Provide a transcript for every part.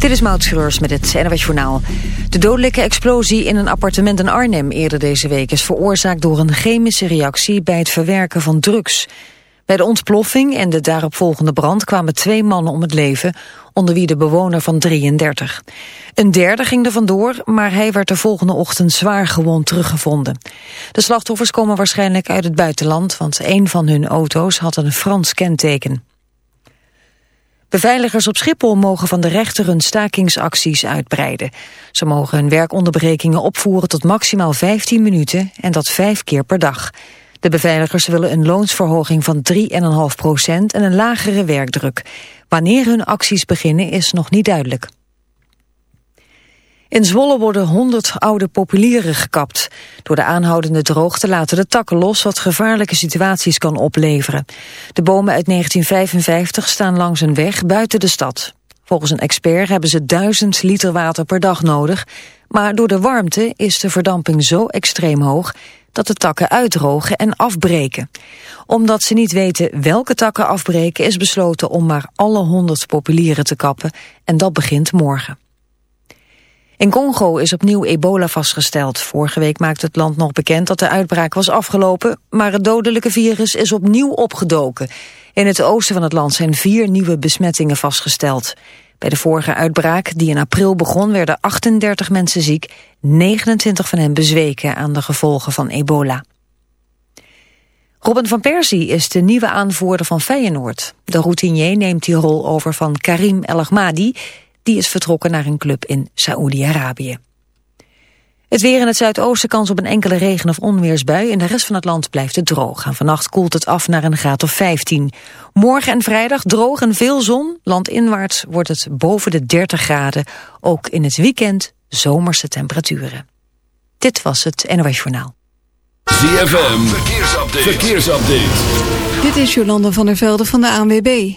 Dit is Maud met het NWS Journaal. De dodelijke explosie in een appartement in Arnhem eerder deze week... is veroorzaakt door een chemische reactie bij het verwerken van drugs. Bij de ontploffing en de daaropvolgende brand kwamen twee mannen om het leven... onder wie de bewoner van 33. Een derde ging er vandoor, maar hij werd de volgende ochtend zwaar gewond teruggevonden. De slachtoffers komen waarschijnlijk uit het buitenland... want een van hun auto's had een Frans kenteken. Beveiligers op Schiphol mogen van de rechter hun stakingsacties uitbreiden. Ze mogen hun werkonderbrekingen opvoeren tot maximaal 15 minuten en dat vijf keer per dag. De beveiligers willen een loonsverhoging van 3,5 procent en een lagere werkdruk. Wanneer hun acties beginnen is nog niet duidelijk. In Zwolle worden 100 oude populieren gekapt. Door de aanhoudende droogte laten de takken los wat gevaarlijke situaties kan opleveren. De bomen uit 1955 staan langs een weg buiten de stad. Volgens een expert hebben ze 1000 liter water per dag nodig. Maar door de warmte is de verdamping zo extreem hoog dat de takken uitdrogen en afbreken. Omdat ze niet weten welke takken afbreken is besloten om maar alle 100 populieren te kappen. En dat begint morgen. In Congo is opnieuw ebola vastgesteld. Vorige week maakte het land nog bekend dat de uitbraak was afgelopen... maar het dodelijke virus is opnieuw opgedoken. In het oosten van het land zijn vier nieuwe besmettingen vastgesteld. Bij de vorige uitbraak, die in april begon, werden 38 mensen ziek. 29 van hen bezweken aan de gevolgen van ebola. Robin van Persie is de nieuwe aanvoerder van Feyenoord. De routinier neemt die rol over van Karim El Ahmadi... Die is vertrokken naar een club in Saoedi-Arabië. Het weer in het zuidoosten kans op een enkele regen- of onweersbui. In de rest van het land blijft het droog. En vannacht koelt het af naar een graad of 15. Morgen en vrijdag droog en veel zon. Landinwaarts wordt het boven de 30 graden. Ook in het weekend zomerse temperaturen. Dit was het NOS Journaal. ZFM, verkeersupdate. verkeersupdate. Dit is Jolanda van der Velde van de ANWB.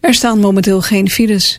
Er staan momenteel geen files.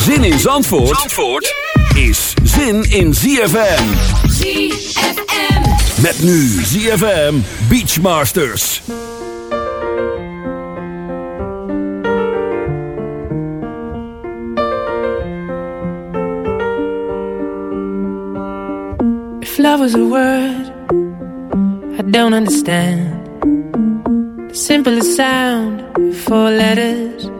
Zin in Zandvoort, Zandvoort is zin in ZFM. ZFM. Met nu ZFM Beachmasters. If love was a word, I don't understand. The simplest sound, four letters.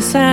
simplest sound,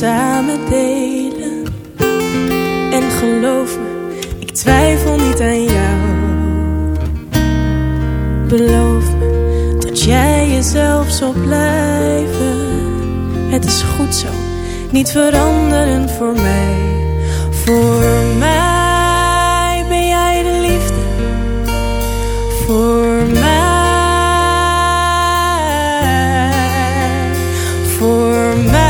samen delen. En geloof me, ik twijfel niet aan jou. Beloof me dat jij jezelf zal blijven. Het is goed zo, niet veranderen voor mij. Voor mij ben jij de liefde. Voor mij. Voor mij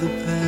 The past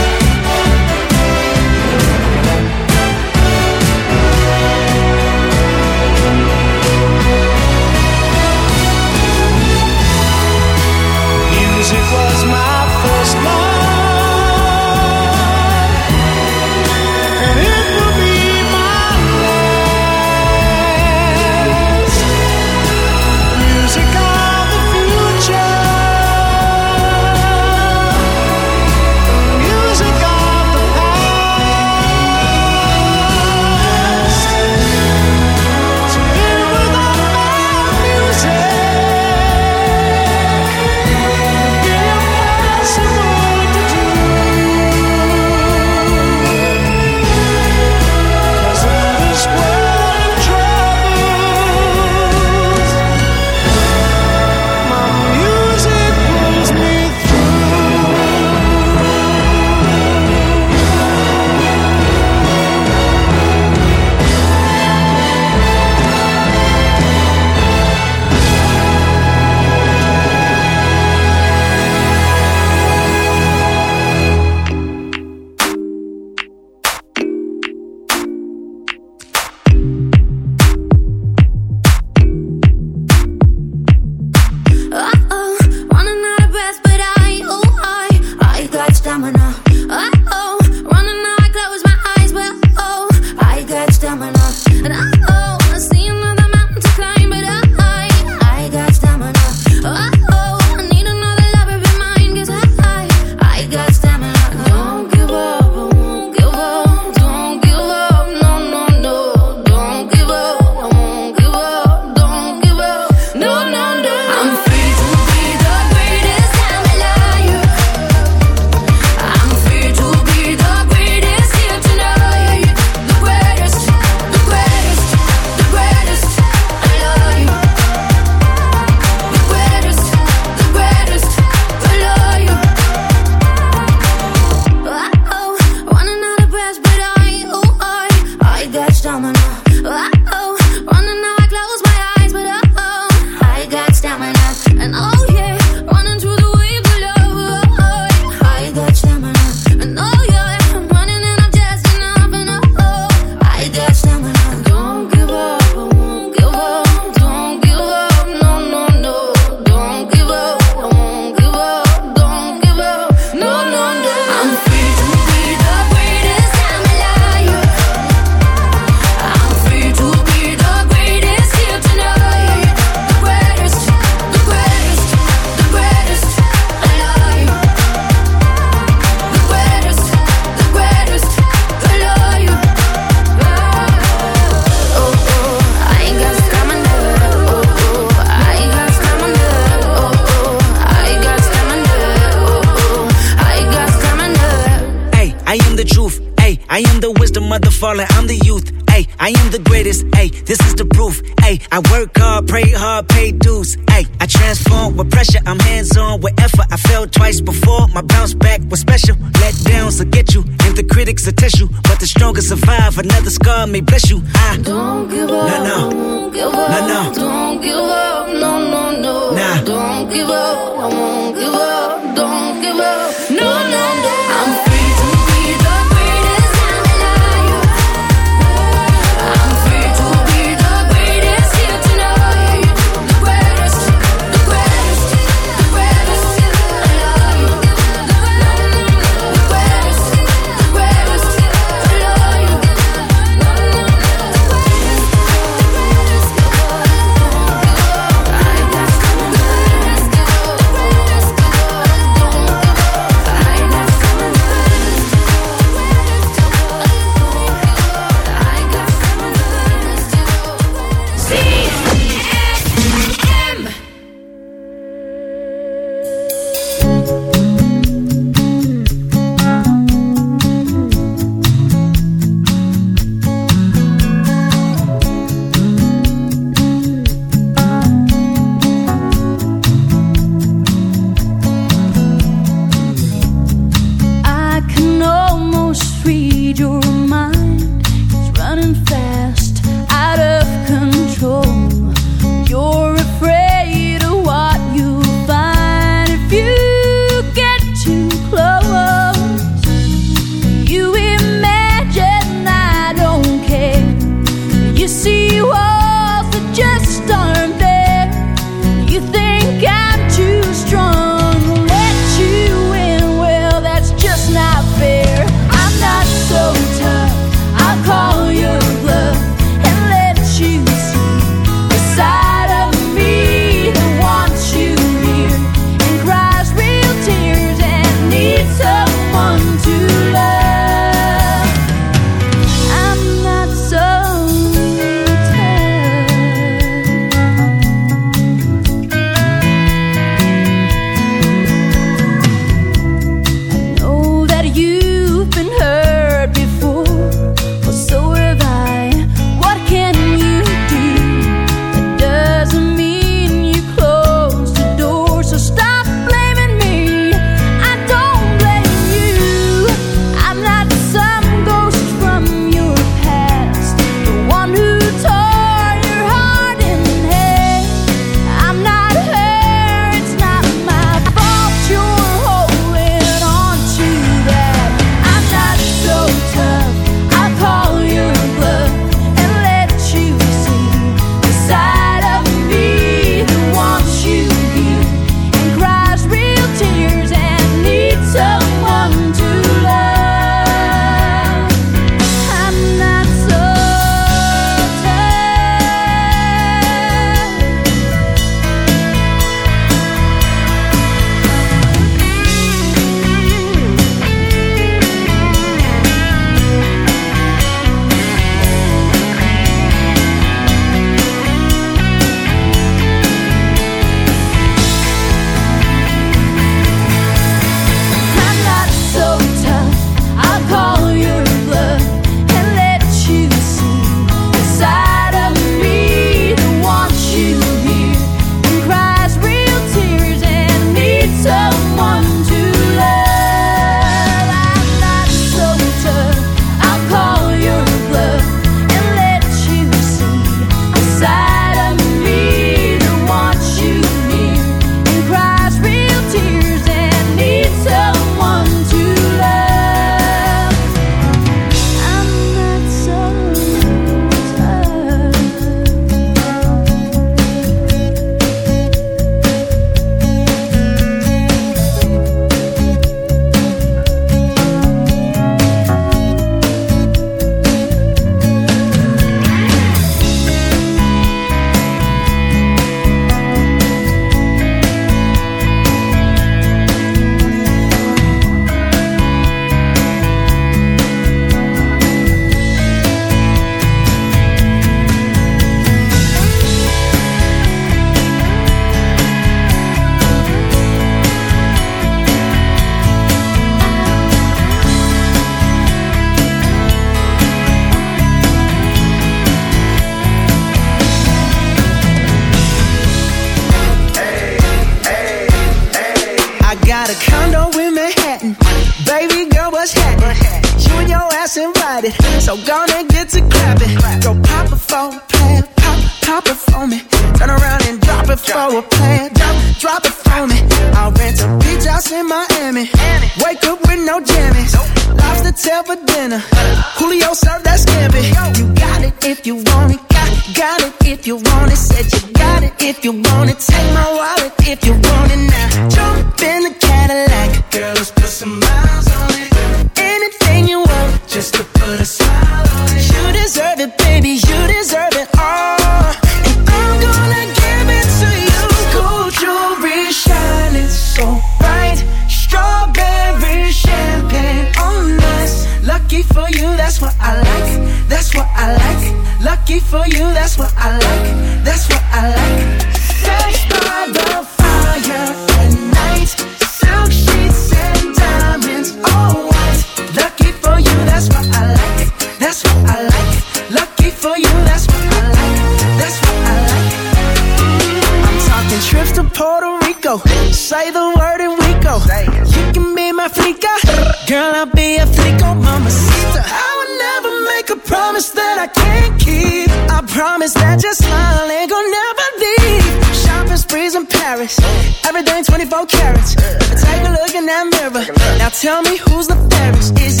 24 carats. Take a look in that mirror. Now tell me who's the fairest. Is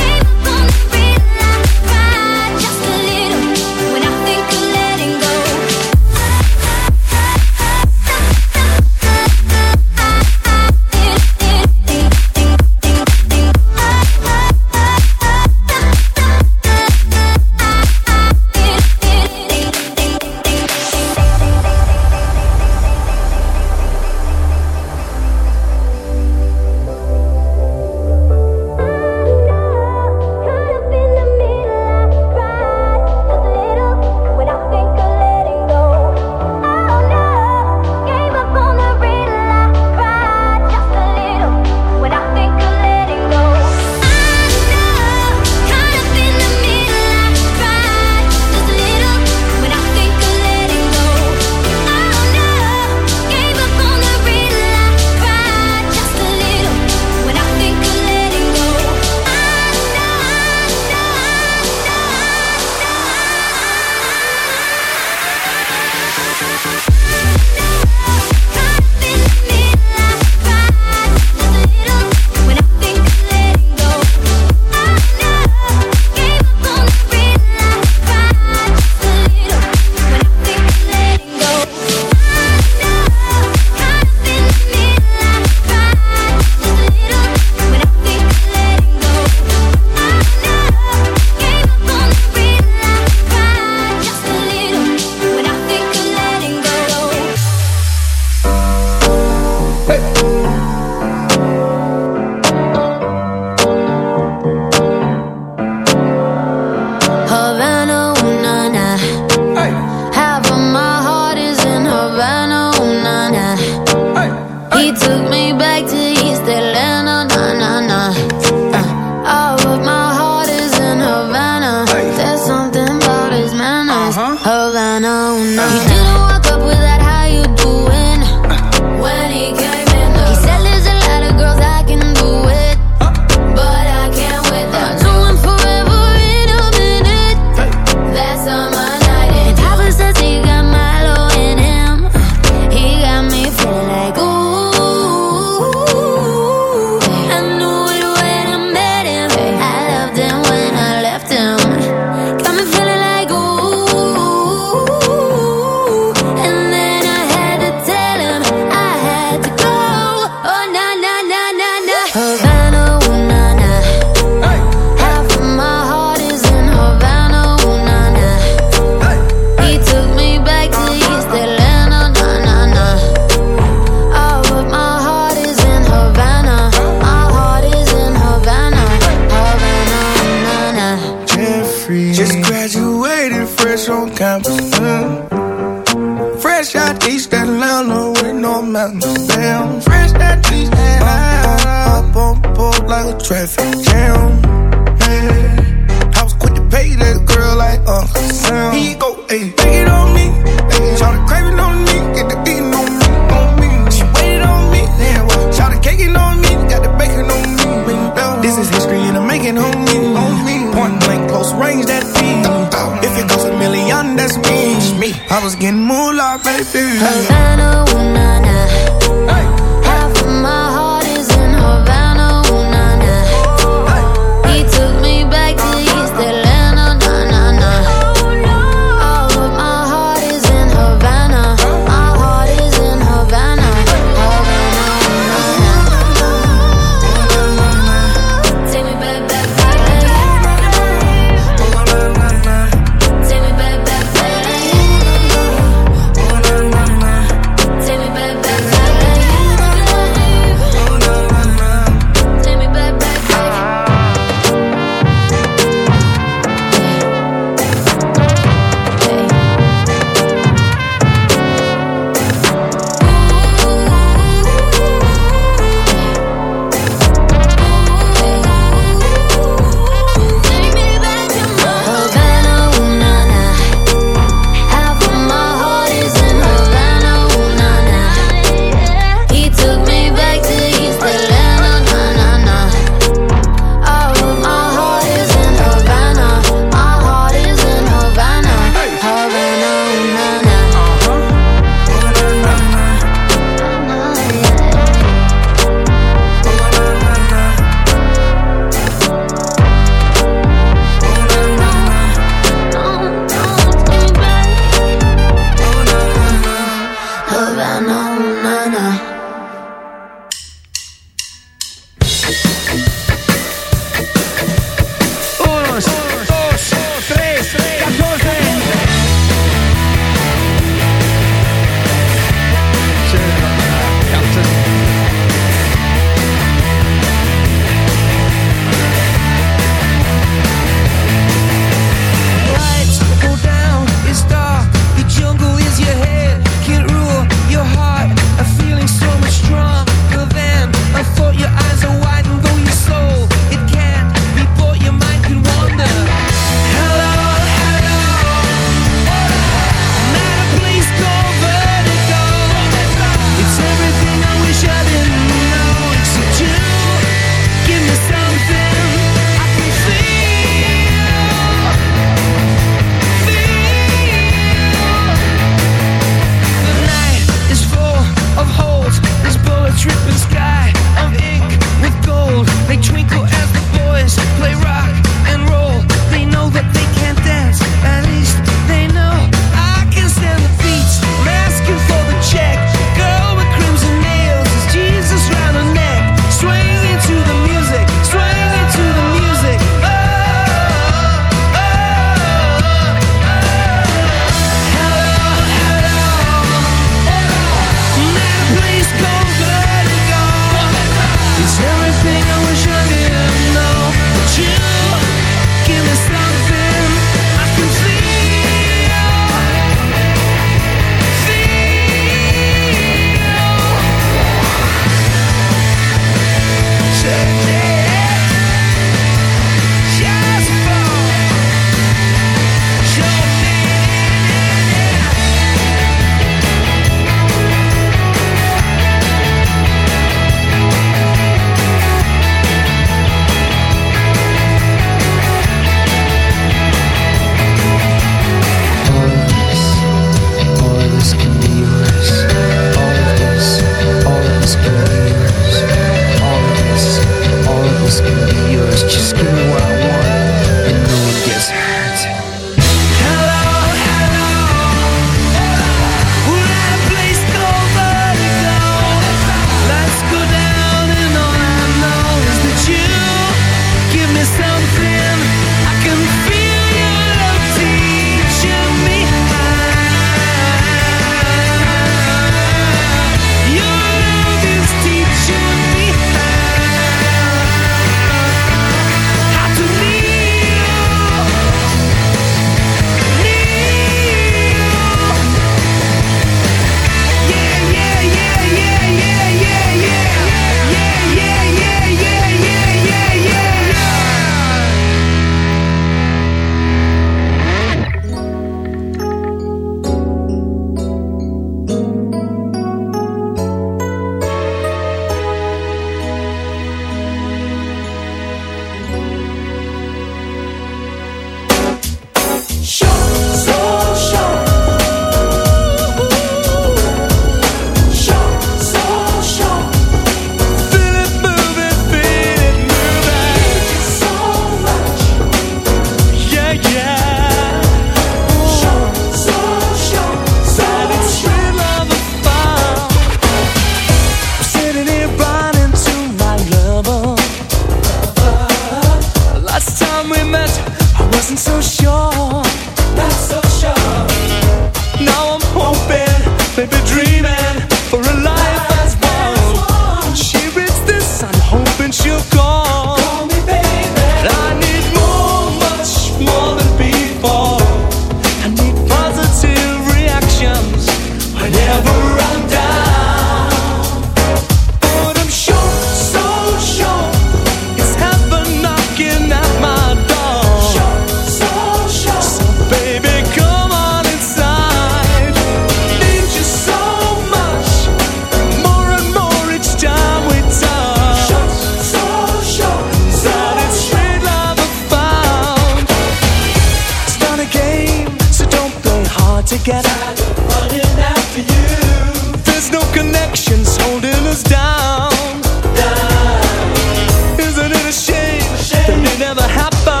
hop.